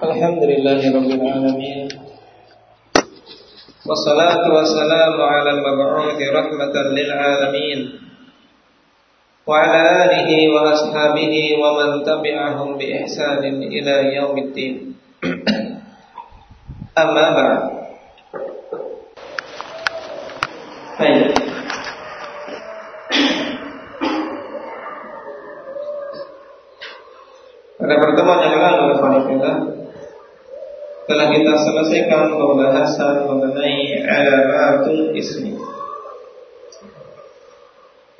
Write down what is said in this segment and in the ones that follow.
Alhamdulillahi Wassalatu wassalamu ala mabu'uthi rahmatan lil Wa ala alihi wa ashabihi wa man tabi'ahum bi ihsanin ila yaumiddin Amma ba'd. Baik. Pada pertemuan telah kita selesaikan pembahasan mengenai alamatul ismi.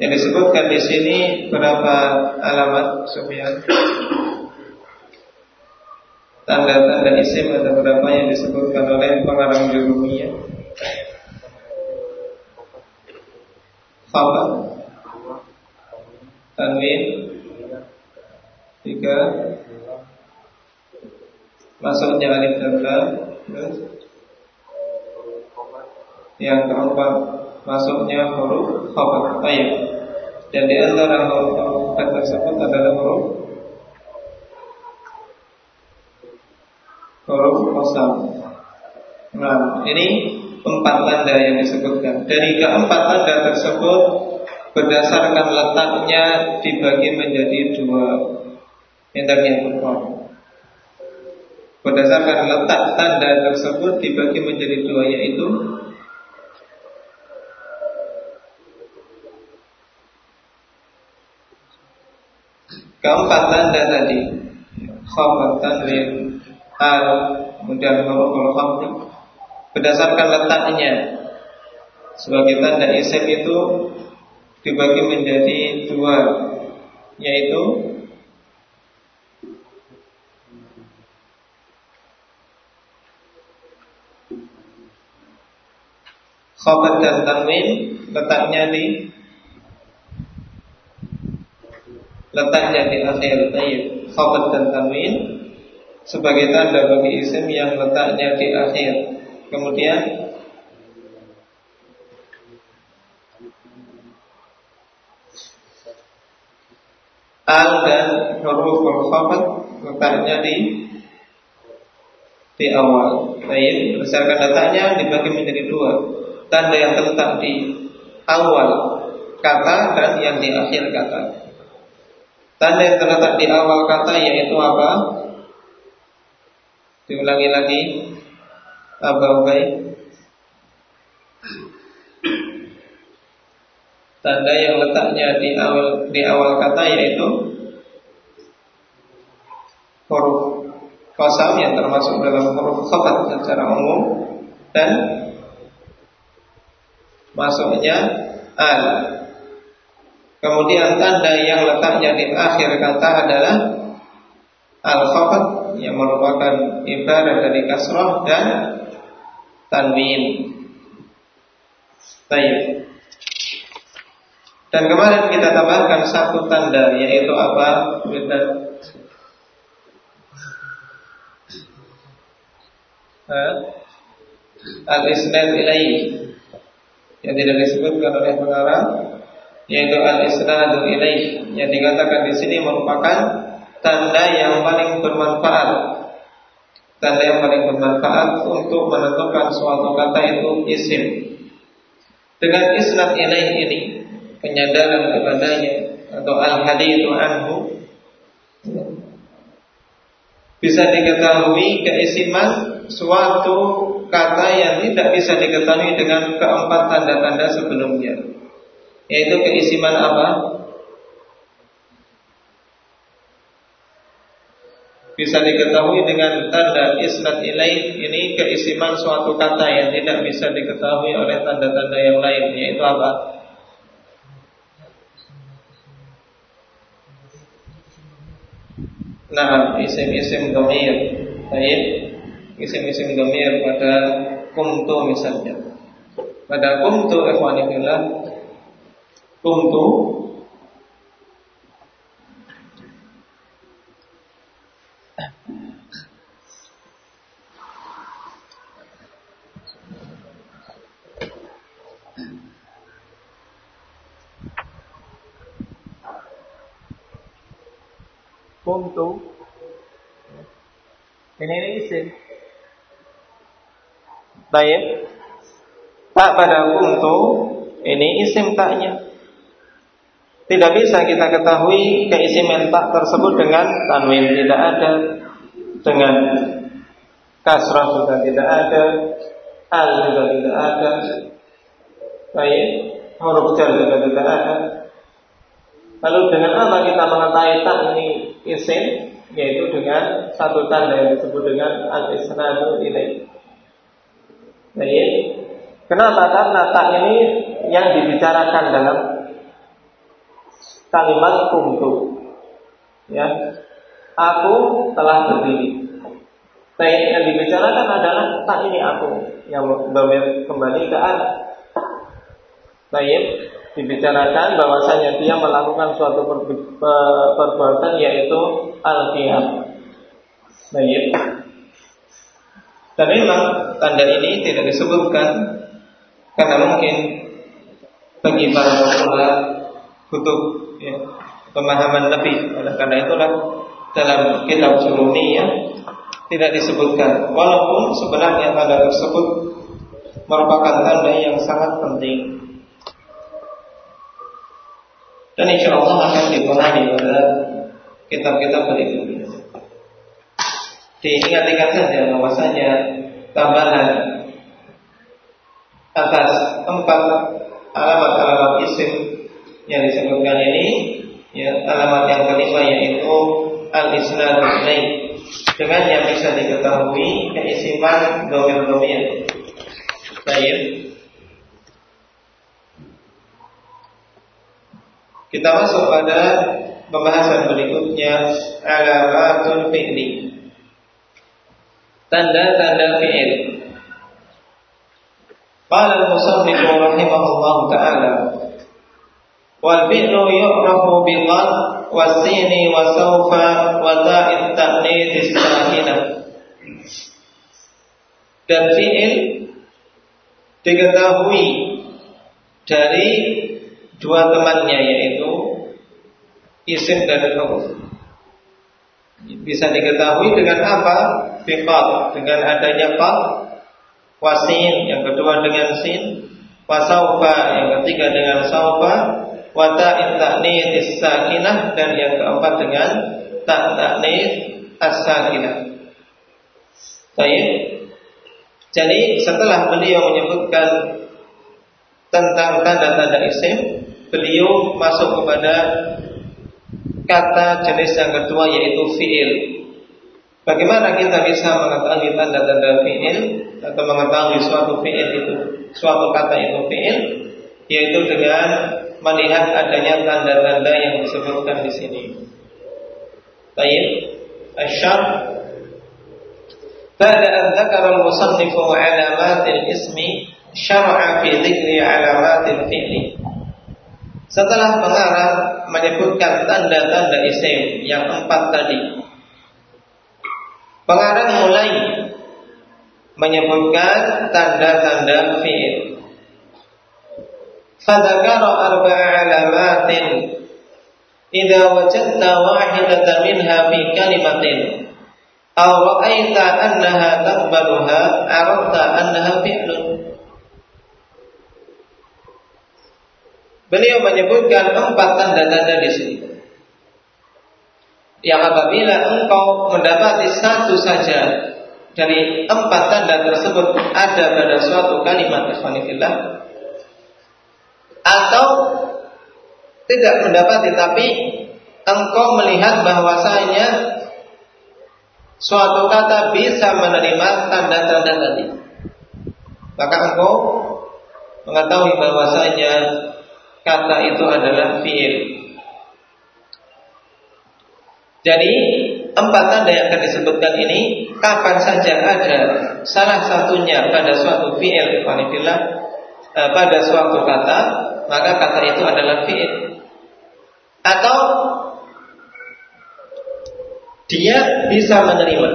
Yang disebutkan di sini berapa alamat Sufyan? Tanda-tanda isim ada berapa yang disebutkan oleh pengarang jurumiyah? Khabar Tanwin Tiga Masuknya alif dan lam Yang keempat Masuknya huruf khabar. Ayat Dan di antara huruf tersebut adalah huruf Huruf kosam Nah ini empat tanda yang disebutkan. Dari keempat tanda tersebut Berdasarkan letaknya dibagi menjadi dua. Yang tadi yang Berdasarkan letak tanda tersebut dibagi menjadi dua yaitu Keempat tanda tadi. Khabar tanwin Al Kemudian huruf khamri. Berdasarkan letaknya Sebagai tanda isim itu Dibagi menjadi dua Yaitu Khobar dan tanwin letaknya di letaknya di akhir tayyib. Khobar dan tanwin sebagai tanda bagi isim yang letaknya di akhir. Kemudian al dan huruf khabar letaknya di di awal. Baik, berdasarkan letaknya dibagi menjadi dua tanda yang terletak di awal kata dan yang di akhir kata. Tanda yang terletak di awal kata yaitu apa? Diulangi lagi. Apa Ubay? Tanda yang letaknya di awal di awal kata yaitu huruf kosam yang termasuk dalam huruf khabar secara umum dan masuknya al. Kemudian tanda yang letaknya di akhir kata adalah al khabar yang merupakan ibarat dari kasrah dan tanwin. Baik. Dan kemarin kita tambahkan satu tanda yaitu apa? Al-isnad ilaih yang tidak disebutkan oleh pengarang yaitu al-isnadu ilaih. Yang dikatakan di sini merupakan tanda yang paling bermanfaat. Tanda yang paling bermanfaat untuk menentukan suatu kata itu isim. Dengan isnad ilaih ini penyadaran kepadanya atau al-hadithu anhu bisa diketahui keisiman suatu kata yang tidak bisa diketahui dengan keempat tanda-tanda sebelumnya. Yaitu keisiman apa? Bisa diketahui dengan tanda isnad ilaih ini keisiman suatu kata yang tidak bisa diketahui oleh tanda-tanda yang lain yaitu apa? Nah, isim-isim domir. Baik isim-isim domir pada kumtu misalnya. Pada kumtu ikhwanifillah kumtu Ini, ini isim. Baik. Tak pada kuntu ini isim taknya. Tidak bisa kita ketahui keisiman tak tersebut dengan tanwin tidak ada, dengan kasrah juga tidak ada, al juga tidak ada, baik huruf jar juga tidak ada. Lalu dengan apa kita mengetahui tak ini isim? Yaitu dengan satu tanda yang disebut dengan al-isnadu ilaih. Baik. Kenapa? Karena tak ini yang dibicarakan dalam kalimat kuntu. Ya. Aku telah berdiri. Baik, yang dibicarakan adalah tak ini aku yang kembali ke an. Baik, dibicarakan bahwasanya dia melakukan suatu perbuatan yaitu al-qiyam. Baik. Dan memang tanda ini tidak disebutkan karena mungkin bagi para pemula butuh ya, pemahaman lebih. Oleh karena itulah dalam kitab ya tidak disebutkan. Walaupun sebenarnya tanda tersebut merupakan tanda yang sangat penting. Dan insya Allah akan dipahami pada kitab-kitab berikutnya. Diingat-ingat saja bahwasanya tambahan atas empat alamat-alamat isim yang disebutkan ini ya alamat yang kelima yaitu al-isnadu ilaih dengan yang bisa diketahui keisiman domir-domir. Baik. Kita masuk pada pembahasan berikutnya alamatul fi'li. Tanda-tanda fi'il. Qala al-musannif rahimahullah taala Wal fi'lu yu'rafu bil wasini wasaufa wa ta'id ta'nits sakinah. Dan fi'il diketahui dari dua temannya yaitu isim dan huruf. Bisa diketahui dengan apa? Fiqat dengan adanya fa, wasin yang kedua dengan sin, wasaufa yang ketiga dengan saufa, Wata ta'nis sakinah dan yang keempat dengan tak ta'nis as-sakinah. Baik. Jadi setelah beliau menyebutkan tentang tanda-tanda isim, beliau masuk kepada kata jenis yang kedua yaitu fiil. Bagaimana kita bisa mengetahui tanda-tanda fiil atau mengetahui suatu fiil itu, suatu kata itu fiil, yaitu dengan melihat adanya tanda-tanda yang disebutkan di sini. Baik, asyar Pada an dzakara al-musannif alamat al-ismi syar'a fi dzikri alamat al-fi'li. Setelah mengarang menyebutkan tanda-tanda isim yang empat tadi, pengarang mulai menyebutkan tanda-tanda fi'il. فذكر أربع علامات إذا وجدت واحدة منها في كلمة أو رأيت أنها تقبلها عرفت أنها فعل Beliau menyebutkan empat tanda-tanda di sini. Yang apabila engkau mendapati satu saja dari empat tanda tersebut ada pada suatu kalimat ikhwanifillah, atau tidak mendapati tapi engkau melihat bahwasanya suatu kata bisa menerima tanda-tanda tadi maka engkau mengetahui bahwasanya kata itu adalah fiil. Jadi empat tanda yang akan disebutkan ini kapan saja ada salah satunya pada suatu fiil eh, pada suatu kata maka kata itu adalah fi'il. Atau dia bisa menerima.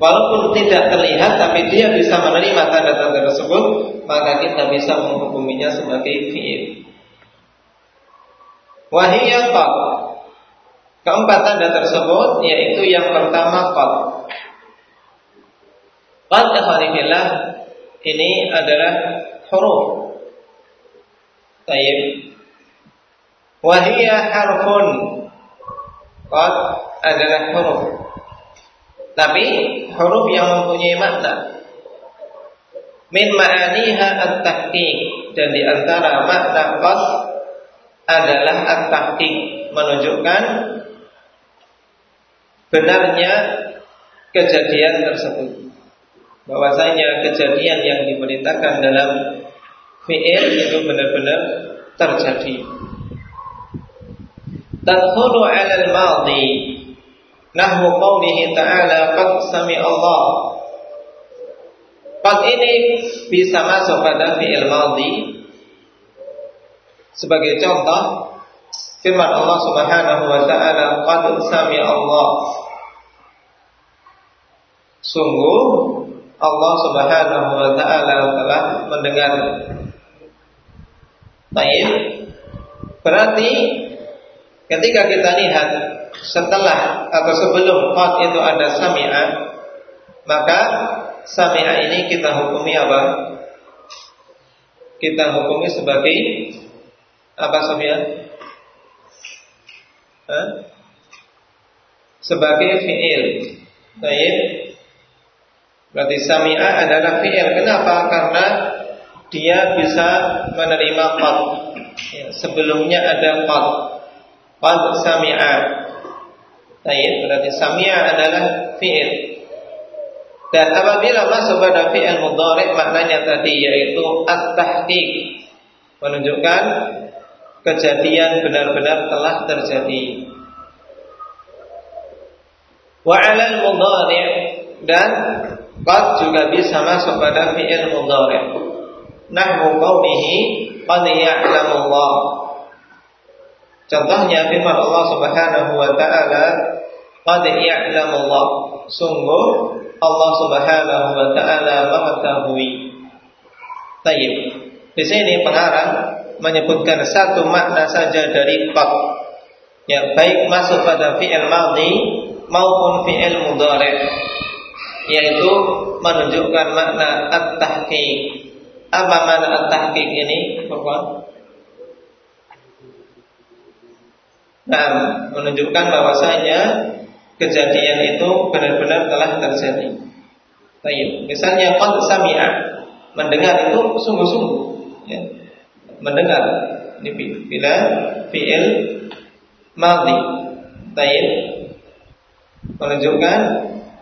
Walaupun tidak terlihat tapi dia bisa menerima tanda-tanda tersebut Maka kita bisa menghukuminya sebagai fi'il Wahiyah qad Keempat tanda tersebut yaitu yang pertama qad Qad ikhwanifillah ini adalah huruf. Tayyib. Wahia harfun. Qad adalah huruf. Tapi huruf yang mempunyai makna. Min ma'aniha at-tahqiq dan di antara makna qad adalah at-tahqiq menunjukkan benarnya kejadian tersebut. Bahwasanya kejadian yang diberitakan dalam fi'il itu benar-benar terjadi. Tadkhulu 'ala al-madhi nahwu qawlihi ta'ala qad sami Allah. Qad ini bisa masuk pada fi'il madhi sebagai contoh firman Allah Subhanahu wa taala qad sami Allah Sungguh Allah Subhanahu wa taala telah mendengar. Baik. Berarti ketika kita lihat setelah atau sebelum qad itu ada sami'a, maka sami'a ini kita hukumi apa? Kita hukumi sebagai apa sami'a? Sebagai fi'il. Baik. Berarti sami'a adalah fi'il. Kenapa? Karena dia bisa menerima qad. Ya, sebelumnya ada qad. Qad sami'a. Baik, berarti sami'a adalah fi'il. Dan apabila masuk pada fi'il mudhari maknanya tadi yaitu at-tahqiq. Menunjukkan kejadian benar-benar telah terjadi. Wa 'alal mudhari dan Qad juga bisa masuk pada fi'il mudhari. Nahwu qawlihi qad ya'lamu Allah. Contohnya firman Allah Subhanahu wa taala qad ya'lamu Allah. Sungguh Allah Subhanahu wa taala mengetahui. Tayyib. Di sini pengarang menyebutkan satu makna saja dari qad. Ya, baik masuk pada fi'il madhi maupun fi'il mudhari yaitu menunjukkan makna at-tahqiq. Apa makna at-tahqiq ini, Bapak? Nah, menunjukkan bahwasanya kejadian itu benar-benar telah terjadi. Baik, misalnya qad sami'a, mendengar itu sungguh-sungguh, ya. Mendengar ini bila fi'il madhi. Baik. Menunjukkan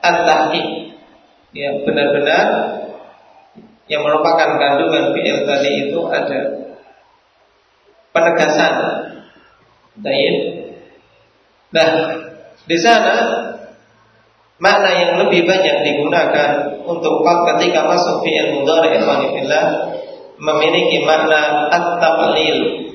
at-tahqiq yang benar-benar yang merupakan kandungan fi'il tadi itu ada penegasan Baik. Nah, di sana makna yang lebih banyak digunakan untuk ketika masuk fi'il mudhari ikhwanillah memiliki makna at-taqlil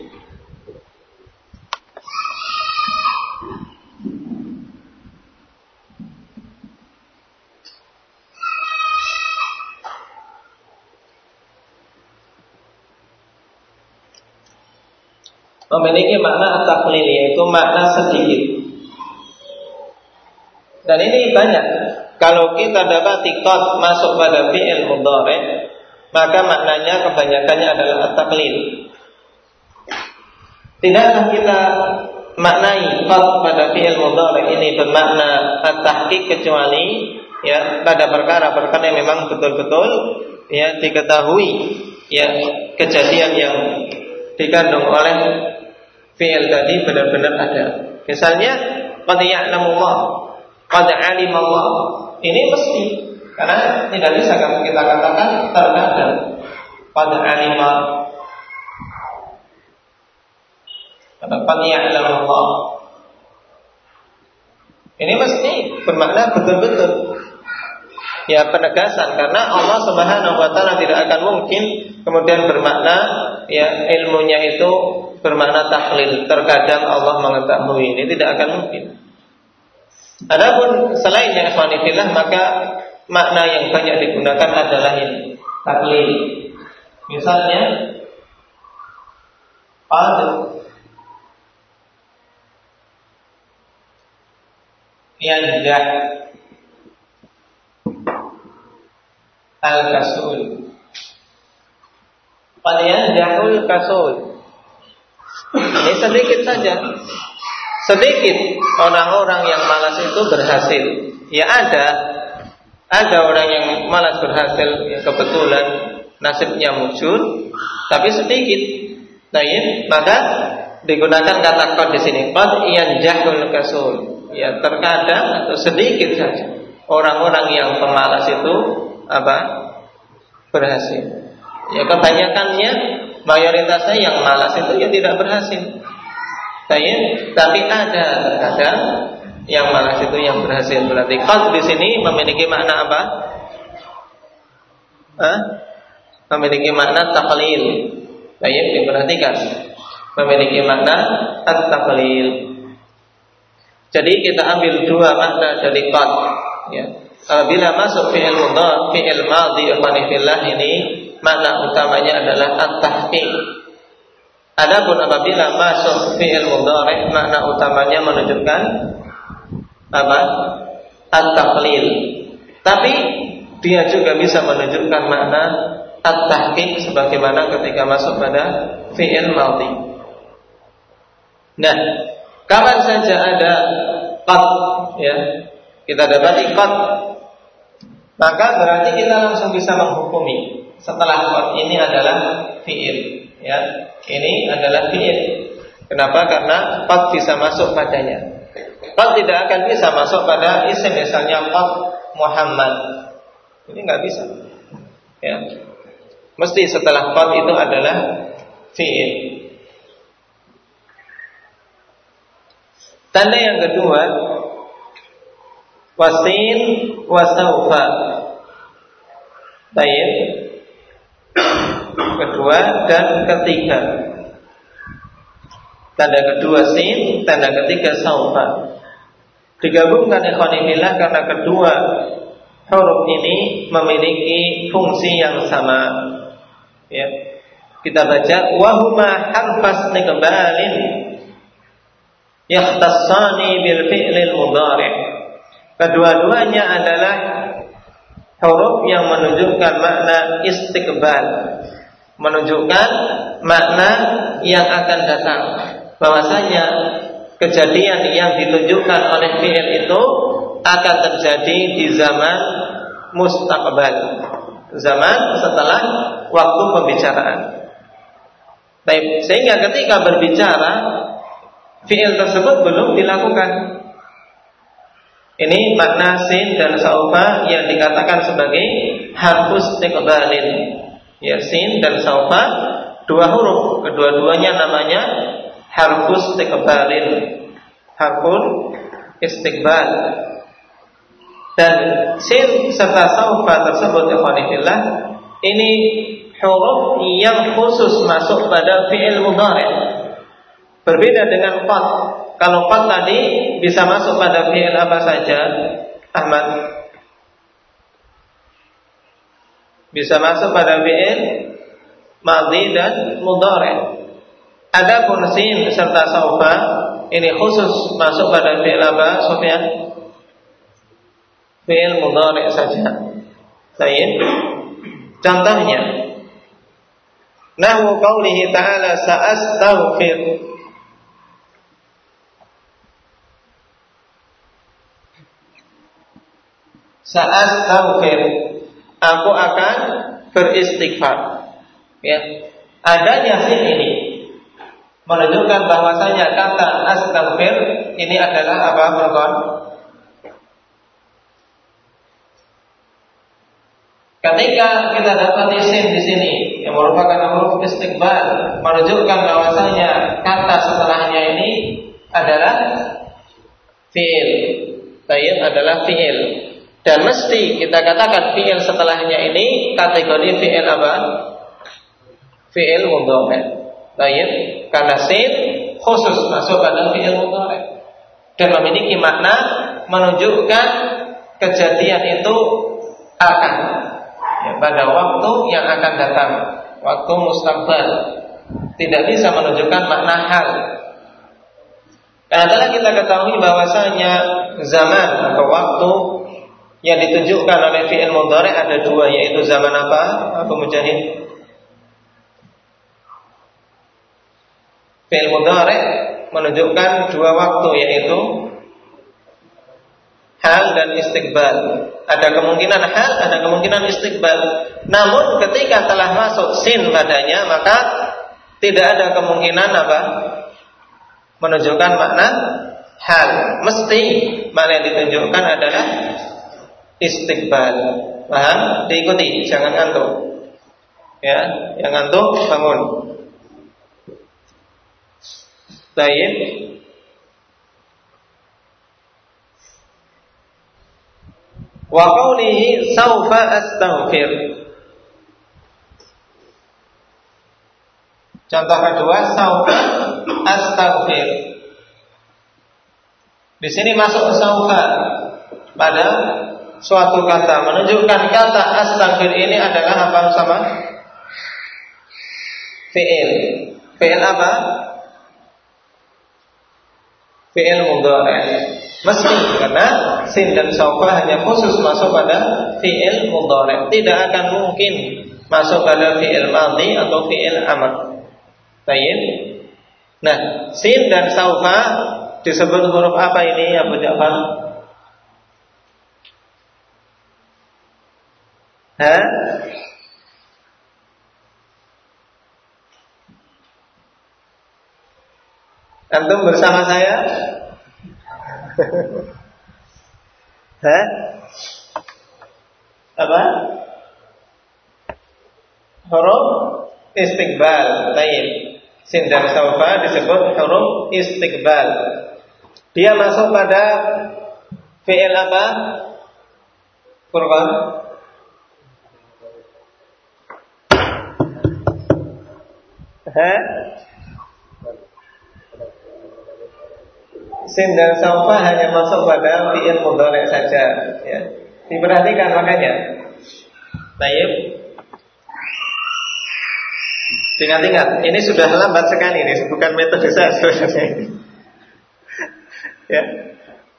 memiliki makna taklil yaitu makna sedikit. Dan ini banyak. Kalau kita dapat tikot masuk pada fi'il mudhari, maka maknanya kebanyakannya adalah at-taklil. Tidaklah kita maknai qad pada fi'il mudhari ini bermakna at-tahqiq kecuali ya pada perkara-perkara yang memang betul-betul ya diketahui ya kejadian yang dikandung oleh fi'il tadi benar-benar ada. Misalnya qad ya'lamullah, qad 'alimallah. Ini mesti karena tidak bisa kita katakan terkadang qad 'alima Karena qad ya'lamullah. Ini mesti bermakna betul-betul ya penegasan karena Allah Subhanahu wa taala tidak akan mungkin kemudian bermakna ya ilmunya itu bermakna tahlil. Terkadang Allah mengetahui ini tidak akan mungkin. Adapun selain yang ikhwanifillah maka makna yang banyak digunakan adalah ini tahlil. Misalnya pada yang al-kasul. Qad yanjahul kasul. Ini sedikit saja. Sedikit orang-orang yang malas itu berhasil. Ya ada, ada orang yang malas berhasil ya kebetulan nasibnya muncul, tapi sedikit. Nah, ya, maka digunakan kata qad di sini. Qad yanjahul kasul. Ya terkadang atau sedikit saja orang-orang yang pemalas itu apa berhasil. Ya kebanyakannya mayoritasnya yang malas itu ya tidak berhasil. Saya, tapi ada kadang yang malas itu yang berhasil. Berarti di sini memiliki makna apa? Hah? Memiliki makna taklil. Baik, diperhatikan. Memiliki makna at-taklil. Jadi kita ambil dua makna dari qad ya. Apabila masuk fi'il mudhari, fi'il madhi ikhwanillah ini makna utamanya adalah at-tahqiq. Adapun apabila masuk fi'il mudhari makna utamanya menunjukkan apa? At-taqlil. Tapi dia juga bisa menunjukkan makna at-tahqiq sebagaimana ketika masuk pada fi'il madhi. Nah, kapan saja ada qad ya kita dapat ikut maka berarti kita langsung bisa menghukumi setelah kot ini adalah fiil ya ini adalah fiil kenapa karena kot bisa masuk padanya kot tidak akan bisa masuk pada isim misalnya kot Muhammad. Ini nggak bisa. Ya. Mesti setelah kot itu adalah fiil. Tanda yang kedua wasin wasaufa baik. Kedua dan ketiga. Tanda kedua sin tanda ketiga saufa digabungkan ikhwanillah karena kedua huruf ini memiliki fungsi yang sama. Ya. Kita baca wahuma harfas nikbalin yahtassani bil fi'lil mudhari' Kedua-duanya adalah huruf yang menunjukkan makna istiqbal, menunjukkan makna yang akan datang. Bahwasanya kejadian yang ditunjukkan oleh fi'il itu akan terjadi di zaman mustaqbal. Zaman setelah waktu pembicaraan. Baik, sehingga ketika berbicara fi'il tersebut belum dilakukan ini makna sin dan saufa yang dikatakan sebagai harfus tiqbalin. Ya, sin dan saufa dua huruf, kedua-duanya namanya harfus tiqbalin. Harfun istiqbal. Dan sin serta saufa tersebut ikhwanillah ini huruf yang khusus masuk pada fi'il mudhari. Berbeda dengan qad kalau qad tadi bisa masuk pada fi'il apa saja, Ahmad? Bisa masuk pada fi'il madhi dan mudhari. Adapun sin serta saufa. Ini khusus masuk pada fi'il apa, Sufyan? Fi'il mudhari saja. Baik. Contohnya, Nahu qawlihi ta'ala sa'astaghfir. Saat taufir aku akan beristighfar. Ya. Adanya sin ini menunjukkan bahwasanya kata astaghfir ini adalah apa Bapak? Ketika kita dapat isim di sini yang merupakan huruf istiqbal menunjukkan bahwasanya kata setelahnya ini adalah fiil. Baik adalah fiil. Dan mesti kita katakan fi'il setelahnya ini kategori fi'il apa? Fi'il mudhari. Baik, karena sin khusus masuk pada fi'il mudhari dan memiliki makna menunjukkan kejadian itu akan ya, pada waktu yang akan datang, waktu mustaqbal. Tidak bisa menunjukkan makna hal. Karena telah kita ketahui bahwasanya zaman atau waktu yang ditunjukkan oleh fi'il mudhari ada dua yaitu zaman apa? Abu Mujahid? Fi'il mudhari menunjukkan dua waktu yaitu hal dan istiqbal. Ada kemungkinan hal, ada kemungkinan istiqbal. Namun ketika telah masuk sin padanya, maka tidak ada kemungkinan apa? Menunjukkan makna hal. Mesti makna yang ditunjukkan adalah istiqbal. Paham? Diikuti, jangan ngantuk. Ya, yang ngantuk bangun. Baik. Wa qawlihi sawfa astaghfir. Contoh kedua sawfa astaghfir. Di sini masuk sawfa pada suatu kata menunjukkan kata astaghfir ini adalah apa sama? Fi'il. Fi'il apa? Fi'il mudhari. Meski karena sin dan saufa hanya khusus masuk pada fi'il mudhari, tidak akan mungkin masuk pada fi'il madhi atau fi'il amr. Baik. Nah, sin dan saufa disebut huruf apa ini Abu Ja'far? Hah? Antum bersama saya? Hah? Apa? Huruf istiqbal. Baik. Sin dan saufa disebut huruf istiqbal. Dia masuk pada fi'il apa? Furqan. Hah? Sin dan hanya masuk pada fi'il mudhari saja ya. Diperhatikan makanya. Tayyib. Ingat-ingat, ini sudah lambat sekali ini, bukan metode saya sebenarnya ya.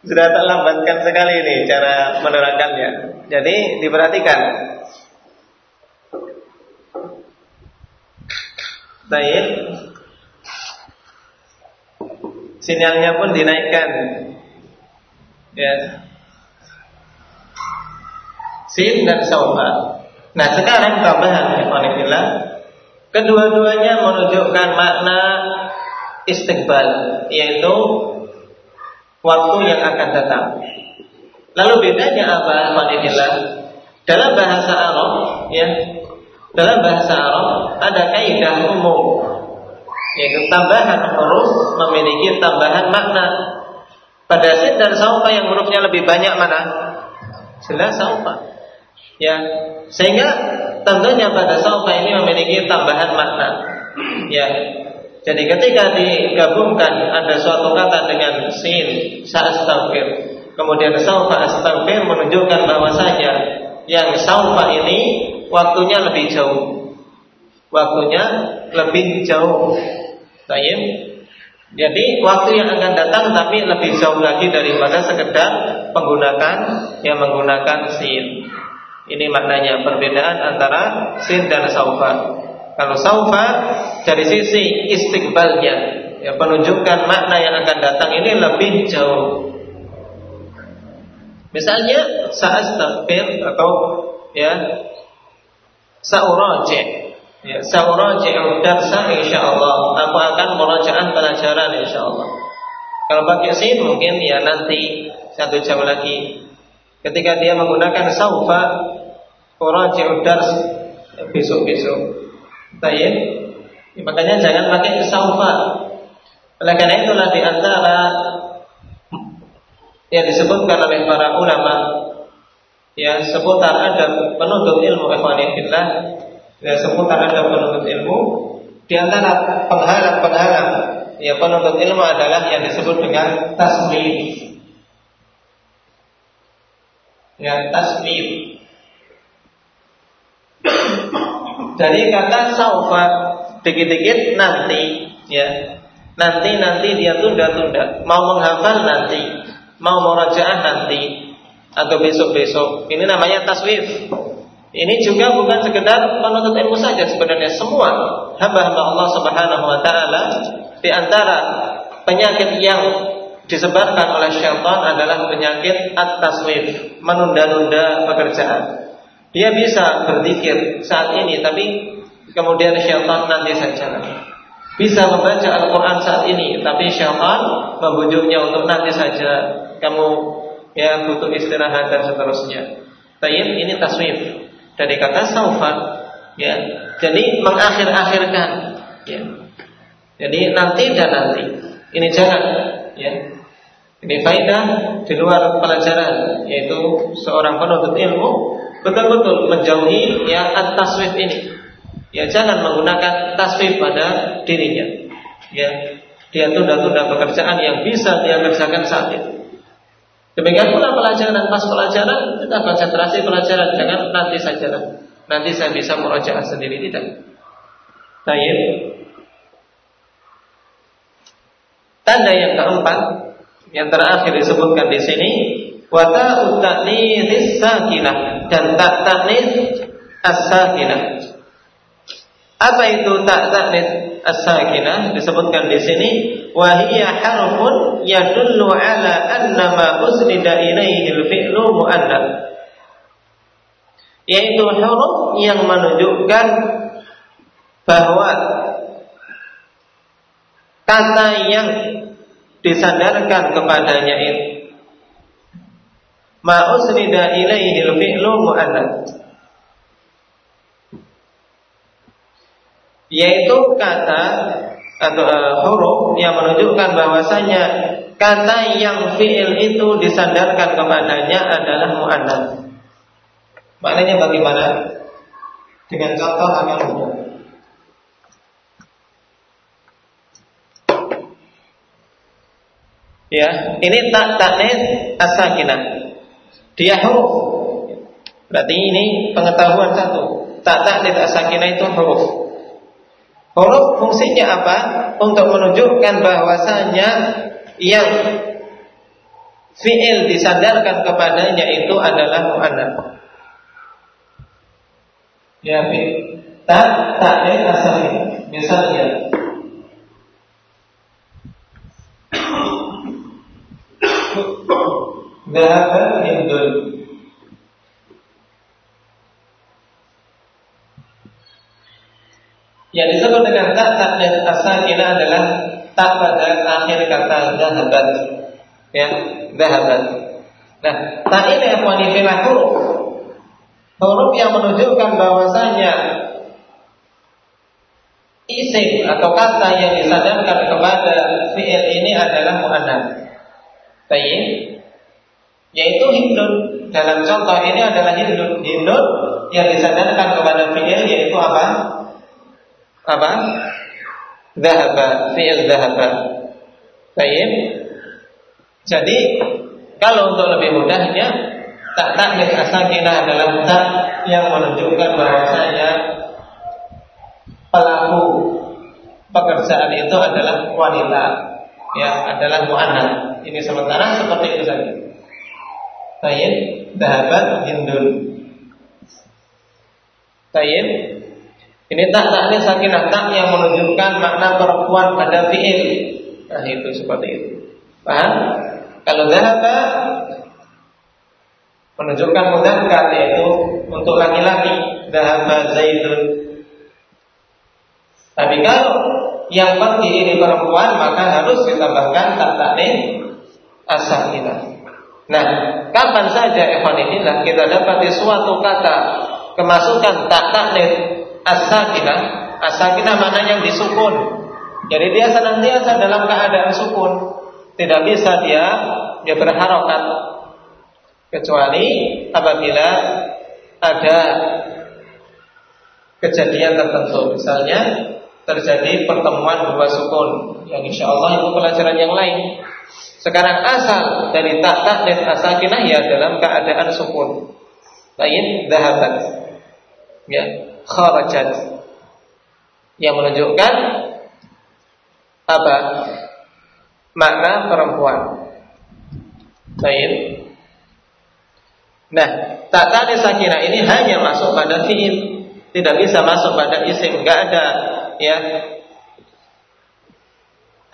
Sudah tak lambatkan sekali ini cara menerangkannya. Jadi diperhatikan. Baik. Sinyalnya pun dinaikkan. Ya. Sin dan saufa. Nah sekarang tambahan Ikhwanifillah Kedua-duanya menunjukkan makna istiqbal Yaitu Waktu yang akan datang Lalu bedanya apa Ikhwanifillah Dalam bahasa Arab ya Dalam bahasa Arab Ada kaidah umum yaitu tambahan huruf memiliki tambahan makna. Pada sin dan saufa yang hurufnya lebih banyak mana? Jelas saufa. Ya, sehingga tentunya pada saufa ini memiliki tambahan makna. Ya, jadi ketika digabungkan ada suatu kata dengan sin, sa'astaghfir, kemudian saufa astaghfir menunjukkan bahwasanya yang saufa ini waktunya lebih jauh. Waktunya lebih jauh Tayyib. Jadi waktu yang akan datang tapi lebih jauh lagi daripada sekedar menggunakan yang menggunakan sin. Ini maknanya perbedaan antara sin dan saufa. Kalau saufa dari sisi istiqbalnya, ya penunjukan makna yang akan datang ini lebih jauh. Misalnya saat takbir atau ya sauraje Ya, sauraji'u darsa insyaallah. Aku akan merajakan pelajaran insyaallah. Kalau pakai sin mungkin ya nanti satu jam lagi. Ketika dia menggunakan saufa uraji'u dars besok-besok. Baik. Ya, makanya jangan pakai saufa. Oleh karena itulah di antara yang disebutkan oleh para ulama ya seputar ada penuntut ilmu ikhwanillah ya, seputar ada penuntut ilmu. Di antara penghalang-penghalang ya penuntut ilmu adalah yang disebut dengan tasmif ya tasmif dari kata saufa dikit-dikit nanti ya. Nanti nanti dia tunda-tunda. Mau menghafal nanti mau merajaah nanti atau besok-besok. Ini namanya taswif. Ini juga bukan sekedar penuntut ilmu saja sebenarnya semua hamba-hamba Allah Subhanahu wa taala di antara penyakit yang disebarkan oleh syaitan adalah penyakit at-taswif, menunda-nunda pekerjaan. Dia bisa berzikir saat ini tapi kemudian syaitan nanti saja. Bisa membaca Al-Qur'an saat ini tapi syaitan membujuknya untuk nanti saja. Kamu ya butuh istirahat dan seterusnya. Tayyib ini taswif dari kata saufa ya jadi mengakhir-akhirkan ya. Jadi nanti dan nanti. Ini jangan ya. Ini faedah di luar pelajaran yaitu seorang penuntut ilmu betul-betul menjauhi ya at-taswif ini. Ya jangan menggunakan taswif pada dirinya. Ya dia tunda-tunda pekerjaan yang bisa dia kerjakan saat itu Demikian pula pelajaran pas pelajaran kita konsentrasi pelajaran jangan nanti saja. Nanti saya bisa merojaah sendiri tidak. Tayyib. Tanda yang keempat yang terakhir disebutkan di sini wata utaknis sakinah dan tak taknis as-sakinah. Apa itu tak taknis as-sakinah? Disebutkan di sini wa hiya harfun yadullu ala anna ma usnida ilaihi al-fi'lu muannats yaitu huruf yang menunjukkan bahwa kata yang disandarkan kepadanya itu ma usnida ilaihi al-fi'lu muannats yaitu kata atau uh, huruf yang menunjukkan bahwasanya kata yang fiil itu disandarkan kepadanya adalah muannats. Maknanya bagaimana? Dengan contoh agar mudah. Ya, ini tak taknis asakinah. Dia huruf. Berarti ini pengetahuan satu. Tak taknis asakinah itu huruf. Huruf fungsinya apa? Untuk menunjukkan bahwasanya yang fiil disandarkan kepadanya itu adalah muannats. Ya, tak tak asalnya. Misalnya Dhahaba Hindun Yang disebut dengan tak dan asakinah adalah tak pada akhir kata dahabat. Ya, dahabat. Nah, tak ini yang filah huruf. Huruf yang menunjukkan bahwasanya isim atau kata yang disadarkan kepada fi'il ini adalah muannats. Baik. Yaitu hindun. Dalam contoh ini adalah hindun. Hindun yang disadarkan kepada fi'il yaitu apa? Apa? Dahaba, fi'il dahaba. Baik. Jadi kalau untuk lebih mudahnya tak takdir asakinah adalah tak yang menunjukkan bahwasanya pelaku pekerjaan itu adalah wanita ya adalah mu'annas ini sementara seperti itu saja Tayyib dahabat hindun Tayyib ini tak taknya sakinah tak yang menunjukkan makna perempuan pada fi'il. Nah itu seperti itu. Paham? Kalau dahaba menunjukkan mudzakkar yaitu untuk laki-laki dahaba zaidun. Tapi kalau yang pergi ini perempuan maka harus ditambahkan tak taknya asakinah. Nah, kapan saja ikhwanillah kita dapat suatu kata kemasukan tak takdir as-sakinah, as-sakinah maknanya yang disukun. Jadi dia senantiasa dalam keadaan sukun. Tidak bisa dia dia berharokat kecuali apabila ada kejadian tertentu. Misalnya terjadi pertemuan dua sukun yang insya Allah itu pelajaran yang lain. Sekarang asal dari tak dan asakinah ya dalam keadaan sukun. Lain dahabat. Ya, kharajat yang menunjukkan apa makna perempuan. Baik. Nah, tak tadi sakinah ini hanya masuk pada fiil, tidak bisa masuk pada isim, enggak ada ya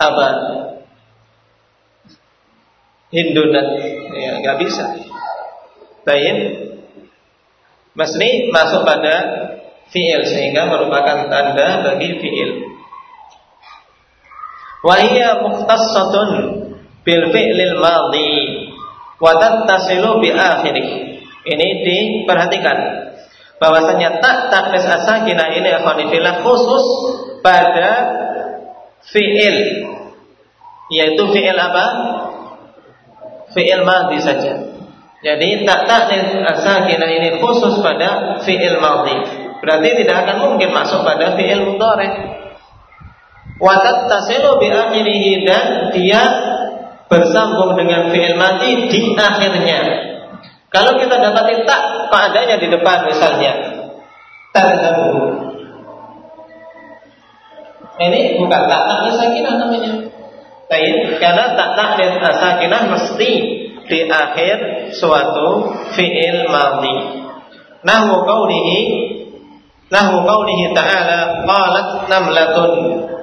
apa Hindunat ya nggak bisa. Baik, mesti masuk pada fiil sehingga merupakan tanda bagi fiil. Wahia mukhtassatun bil fi'lil madhi wa tattasilu bi akhirih. Ini diperhatikan bahwasanya tak taknis asakinah ini akhwanifillah khusus pada fi'il yaitu fi'il apa? Fi'il madhi saja. Jadi tak taknis asakinah ini khusus pada fi'il madhi. Berarti tidak akan mungkin masuk pada fi'il mudhari. Wa tattasilu bi akhirih dan dia bersambung dengan fi'il madhi di akhirnya. Kalau kita dapati tak padanya di depan misalnya, tadhabu. Ini bukan tak tak sakinah namanya. Baik, karena tak tak sakinah mesti di akhir suatu fi'il madhi. Nahwu qawlihi Nahwu qawlihi ta'ala qalat namlatun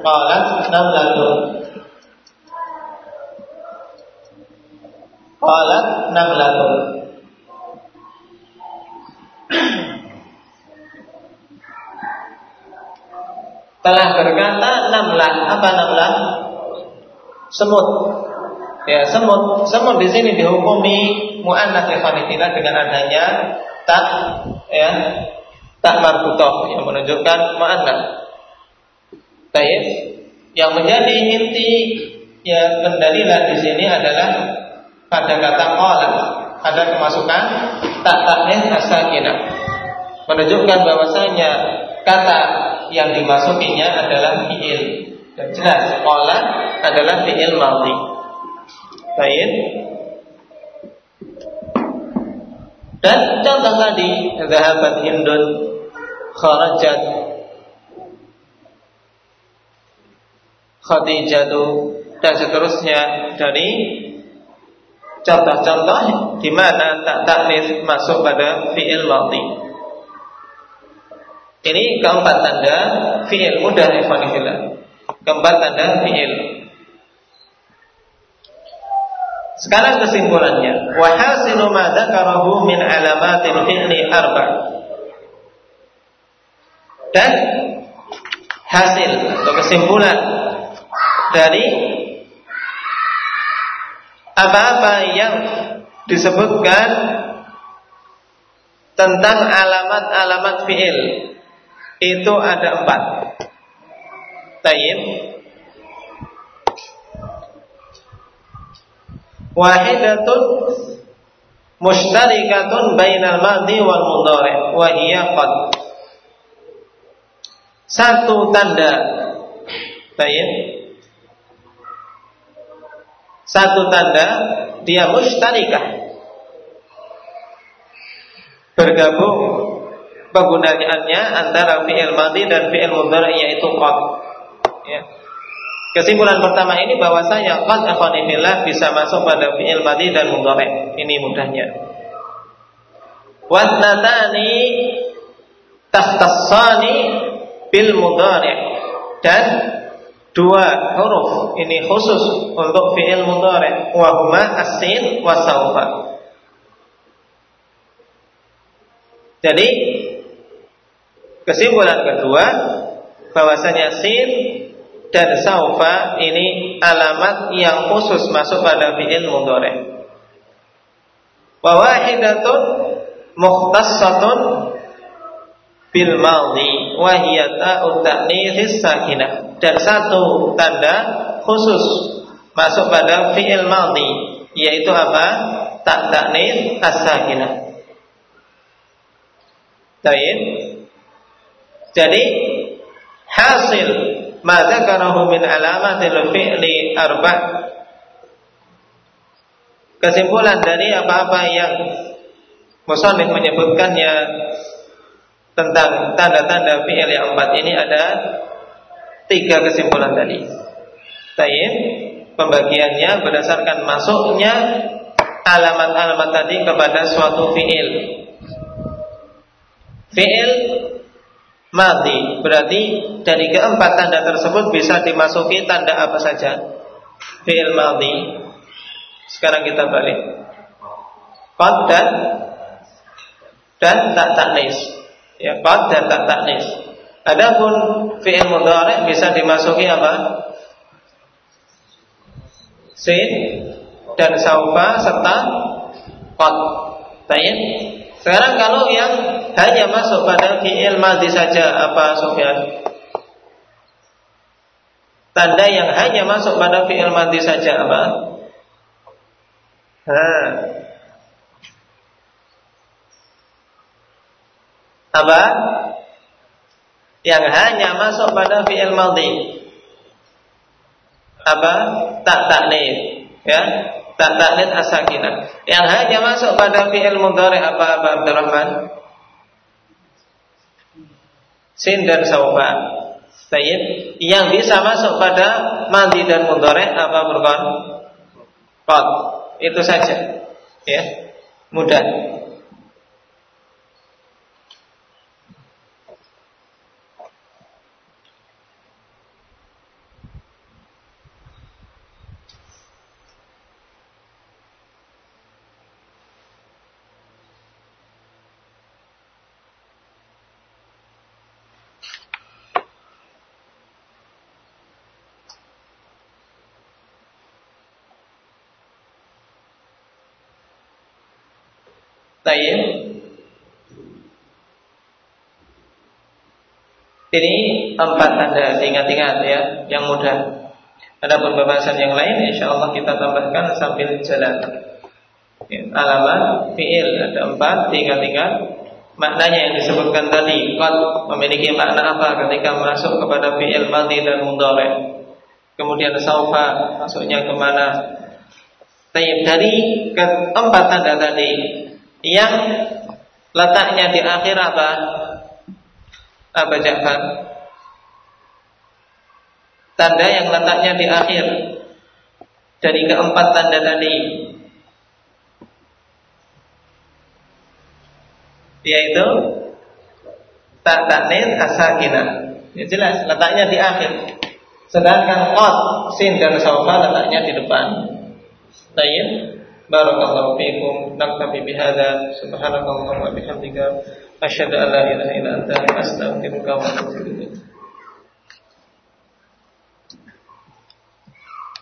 qalat namlatun. Qalat namlatun. Telah berkata namlah apa namlah semut. Ya semut. Semut di sini dihukumi muannas ikhwanitina dengan adanya tak ya tak marbutoh yang menunjukkan muannas baik yang menjadi inti ya pendalilan di sini adalah pada kata qalat ada kemasukan tak taknis asakinah menunjukkan bahwasanya kata yang dimasukinya adalah fiil. Dan jelas qala adalah fiil madhi. Baik dan contoh tadi zahabat hindun kharajat khadijatu dan seterusnya dari contoh-contoh di mana tak taknis masuk pada fiil madhi. Ini keempat tanda fiil mudah ikhwanillah. Keempat tanda fiil. Sekarang kesimpulannya, wa hasilu ma dzakarahu min alamatil fi'li arba. Dan hasil atau kesimpulan dari apa-apa yang disebutkan tentang alamat-alamat fiil itu ada empat. Tayyib. Wahidatun mushtarikatun bainal madhi wal mudhari wa hiya qad. Satu tanda. Tayyib satu tanda dia mustarikah bergabung penggunaannya antara fi'il madhi dan fi'il mudhari yaitu qad. Ya. Kesimpulan pertama ini bahwasanya qad akhwanillah bisa masuk pada fi'il madhi dan mudhari. Ini mudahnya. Wasnatani tahtassani bil mudhari dan dua huruf ini khusus untuk fi'il mudhari wa huma as-sin wa saufa. Jadi kesimpulan kedua bahwasanya sin dan saufa ini alamat yang khusus masuk pada fi'il mudhari. Wa wahidatun mukhtassatun bil madhi wa hiya ta'u ta'nithis sakinah dan satu tanda khusus masuk pada fi'il madhi yaitu apa? Tak taknis as-sakinah. Jadi hasil ma dzakarahu min alamatil fi'li arba' kesimpulan dari apa-apa yang musannif menyebutkannya tentang tanda-tanda fi'il yang empat ini ada tiga kesimpulan tadi. Tayyib pembagiannya berdasarkan masuknya alamat-alamat tadi kepada suatu fiil. Fiil mati berarti dari keempat tanda tersebut bisa dimasuki tanda apa saja? Fiil mati. Sekarang kita balik. Qad dan dan tak taknis. Ya, qad dan tak taknis. Adapun fiil mudhari bisa dimasuki apa? Sin dan saufa serta qad. Baik. Sekarang kalau yang hanya masuk pada fi'il madhi saja apa Sofyan? Tanda yang hanya masuk pada fi'il madhi saja apa? Ha. Apa? Yang hanya masuk pada fi'il madhi. Apa? Tak taknif, ya tak taklid asakinah. Yang hanya masuk pada fi'il mudhari apa Pak Abdurrahman? Sin dan saufa. Baik. Yang bisa masuk pada mandi dan mudhari apa Burqan? Qad. Itu saja. Ya. Mudah. Tayyib. Ini empat tanda ingat-ingat ya, yang mudah. Ada pembahasan yang lain, insya Allah kita tambahkan sambil jalan. Ya, alamat fiil ada empat, ingat-ingat. Maknanya yang disebutkan tadi, qad memiliki makna apa ketika masuk kepada fiil madhi dan mudhari. Kemudian saufa masuknya ke mana? Tayyib dari keempat tanda tadi yang letaknya di akhir apa? Apa Ja'far? Tanda yang letaknya di akhir dari keempat tanda tadi yaitu tak taknir asakina. Ya jelas letaknya di akhir. Sedangkan qad, sin dan saufa letaknya di depan. Tayyib. Barakallahu fiikum. Naktafi bihadza. Subhanakallahumma wa bihamdika asyhadu an la ilaha illa anta astaghfiruka wa atubu ilaik.